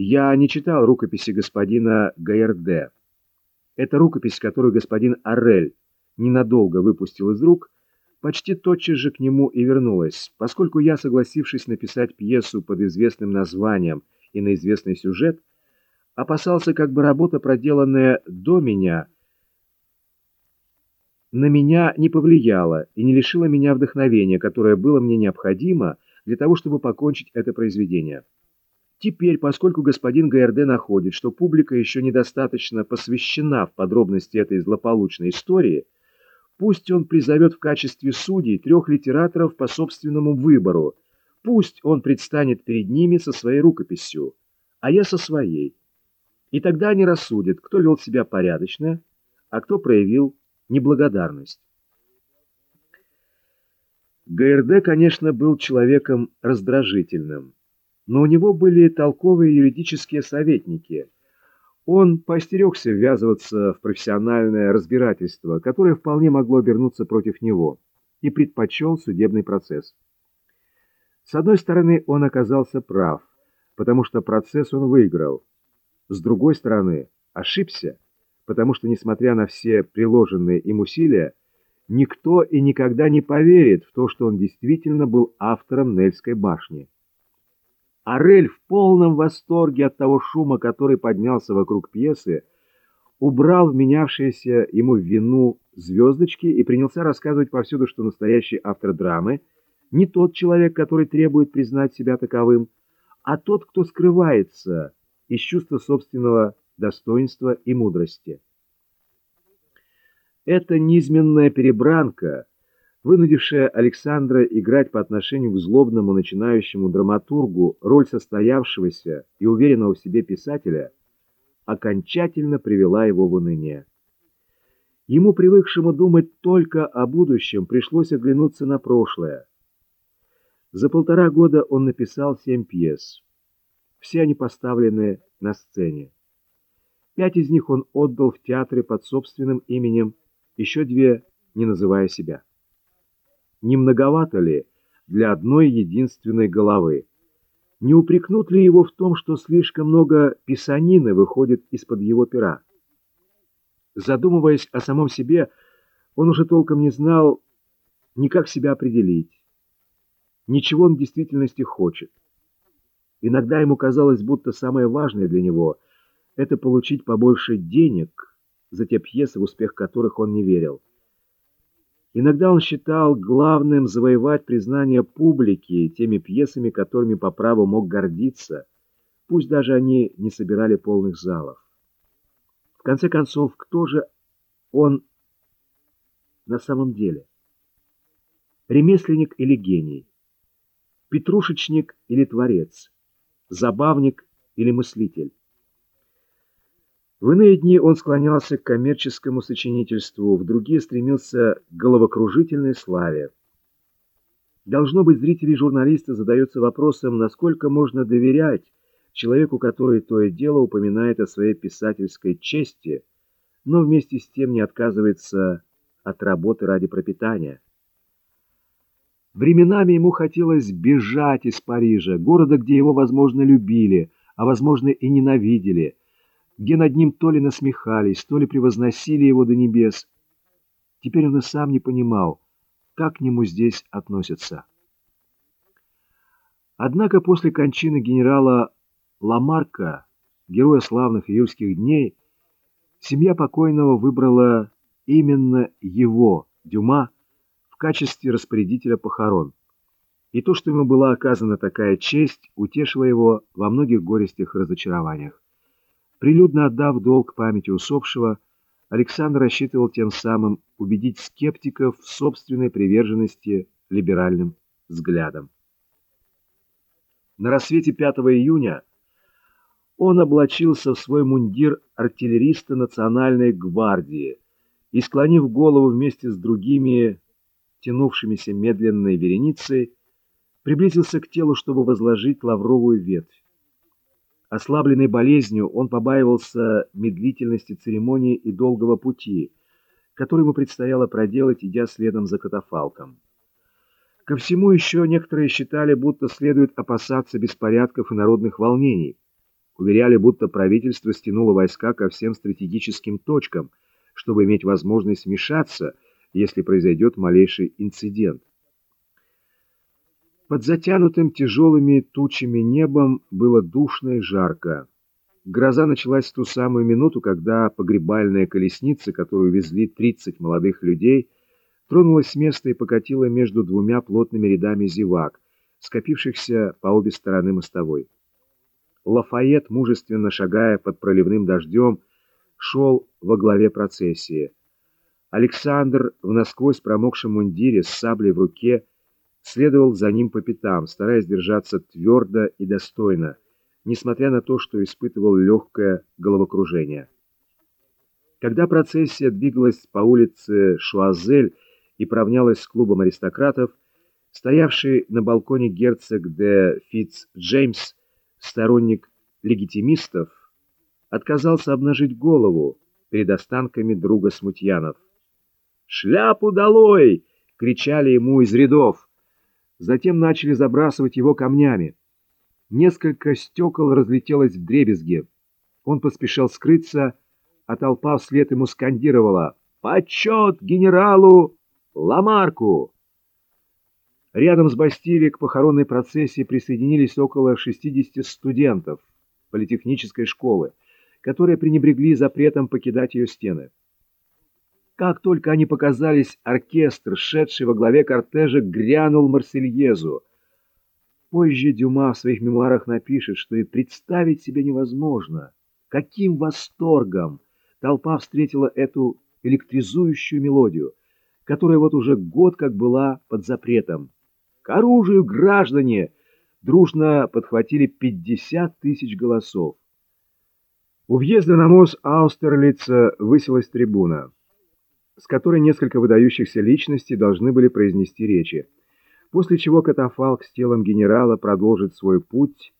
Я не читал рукописи господина Гайерде. Эта рукопись, которую господин Арель ненадолго выпустил из рук, почти тотчас же к нему и вернулась, поскольку я, согласившись написать пьесу под известным названием и на известный сюжет, опасался, как бы работа, проделанная до меня, на меня не повлияла и не лишила меня вдохновения, которое было мне необходимо для того, чтобы покончить это произведение. Теперь, поскольку господин ГРД находит, что публика еще недостаточно посвящена в подробности этой злополучной истории, пусть он призовет в качестве судей трех литераторов по собственному выбору, пусть он предстанет перед ними со своей рукописью, а я со своей. И тогда они рассудят, кто вел себя порядочно, а кто проявил неблагодарность. ГРД, конечно, был человеком раздражительным но у него были толковые юридические советники. Он поостерегся ввязываться в профессиональное разбирательство, которое вполне могло обернуться против него, и предпочел судебный процесс. С одной стороны, он оказался прав, потому что процесс он выиграл. С другой стороны, ошибся, потому что, несмотря на все приложенные им усилия, никто и никогда не поверит в то, что он действительно был автором Нельской башни. Арель в полном восторге от того шума, который поднялся вокруг пьесы, убрал вменявшиеся ему в вину звездочки и принялся рассказывать повсюду, что настоящий автор драмы не тот человек, который требует признать себя таковым, а тот, кто скрывается из чувства собственного достоинства и мудрости. Эта низменная перебранка — вынудившая Александра играть по отношению к злобному начинающему драматургу роль состоявшегося и уверенного в себе писателя, окончательно привела его в уныние. Ему, привыкшему думать только о будущем, пришлось оглянуться на прошлое. За полтора года он написал семь пьес. Все они поставлены на сцене. Пять из них он отдал в театре под собственным именем, еще две не называя себя. Не многовато ли для одной единственной головы? Не упрекнут ли его в том, что слишком много писанины выходит из-под его пера? Задумываясь о самом себе, он уже толком не знал ни как себя определить, ничего он в действительности хочет. Иногда ему казалось, будто самое важное для него — это получить побольше денег за те пьесы, в успех которых он не верил. Иногда он считал главным завоевать признание публики теми пьесами, которыми по праву мог гордиться, пусть даже они не собирали полных залов. В конце концов, кто же он на самом деле? Ремесленник или гений? Петрушечник или творец? Забавник или мыслитель? В иные дни он склонялся к коммерческому сочинительству, в другие стремился к головокружительной славе. Должно быть, зрители и журналисты задаются вопросом, насколько можно доверять человеку, который то и дело упоминает о своей писательской чести, но вместе с тем не отказывается от работы ради пропитания. Временами ему хотелось бежать из Парижа, города, где его, возможно, любили, а, возможно, и ненавидели, где над ним то ли насмехались, то ли превозносили его до небес. Теперь он и сам не понимал, как к нему здесь относятся. Однако после кончины генерала Ламарка, героя славных июльских дней, семья покойного выбрала именно его, Дюма, в качестве распорядителя похорон. И то, что ему была оказана такая честь, утешило его во многих горестях и разочарованиях. Прилюдно отдав долг памяти усопшего, Александр рассчитывал тем самым убедить скептиков в собственной приверженности либеральным взглядам. На рассвете 5 июня он облачился в свой мундир артиллериста Национальной гвардии и, склонив голову вместе с другими, тянувшимися медленной вереницей, приблизился к телу, чтобы возложить лавровую ветвь. Ослабленный болезнью, он побаивался медлительности церемонии и долгого пути, который ему предстояло проделать, идя следом за катафалком. Ко всему еще некоторые считали, будто следует опасаться беспорядков и народных волнений. Уверяли, будто правительство стянуло войска ко всем стратегическим точкам, чтобы иметь возможность вмешаться, если произойдет малейший инцидент. Под затянутым тяжелыми тучами небом было душно и жарко. Гроза началась в ту самую минуту, когда погребальная колесница, которую везли 30 молодых людей, тронулась с места и покатила между двумя плотными рядами зевак, скопившихся по обе стороны мостовой. Лафайет, мужественно шагая под проливным дождем, шел во главе процессии. Александр в насквозь промокшем мундире с саблей в руке следовал за ним по пятам, стараясь держаться твердо и достойно, несмотря на то, что испытывал легкое головокружение. Когда процессия двигалась по улице Шуазель и поравнялась с клубом аристократов, стоявший на балконе герцог де Фитц Джеймс, сторонник легитимистов, отказался обнажить голову перед останками друга Смутьянов. «Шляпу долой!» — кричали ему из рядов. Затем начали забрасывать его камнями. Несколько стекол разлетелось в дребезги. Он поспешил скрыться, а толпа вслед ему скандировала «Почет генералу Ламарку!» Рядом с Бастилией к похоронной процессии присоединились около 60 студентов политехнической школы, которые пренебрегли запретом покидать ее стены. Как только они показались, оркестр, шедший во главе кортежа, грянул Марсельезу. Позже Дюма в своих мемуарах напишет, что и представить себе невозможно, каким восторгом толпа встретила эту электризующую мелодию, которая вот уже год как была под запретом. «К оружию, граждане!» дружно подхватили 50 тысяч голосов. У въезда на мост Аустерлица высилась трибуна с которой несколько выдающихся личностей должны были произнести речи, после чего катафалк с телом генерала продолжит свой путь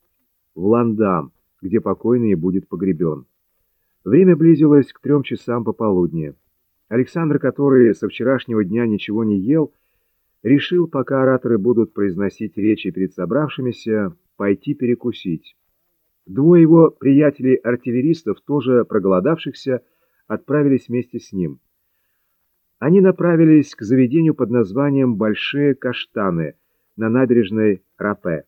в Ландам, где покойный будет погребен. Время близилось к трем часам пополудни. Александр, который со вчерашнего дня ничего не ел, решил, пока ораторы будут произносить речи перед собравшимися, пойти перекусить. Двое его приятелей-артиллеристов, тоже проголодавшихся, отправились вместе с ним. Они направились к заведению под названием «Большие каштаны» на набережной Рапе.